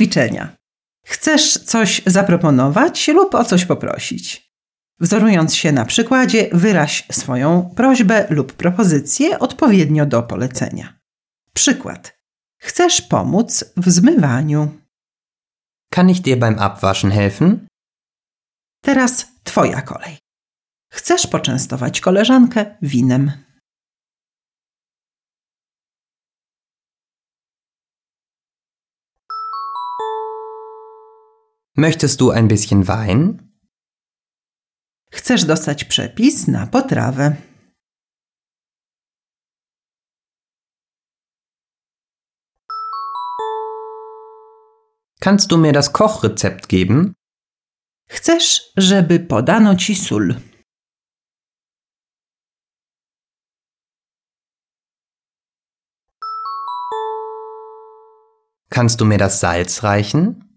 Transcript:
ćwiczenia. Chcesz coś zaproponować lub o coś poprosić. Wzorując się na przykładzie, wyraź swoją prośbę lub propozycję odpowiednio do polecenia. Przykład. Chcesz pomóc w zmywaniu. Kann ich dir beim Abwaschen helfen? Teraz Twoja kolej. Chcesz poczęstować koleżankę winem. Möchtest du ein bisschen Wein? Chcesz dostać przepis na potrawę. Kannst du mir das Kochrezept geben? Chcesz, żeby podano ci sól. Kannst du mir das Salz reichen?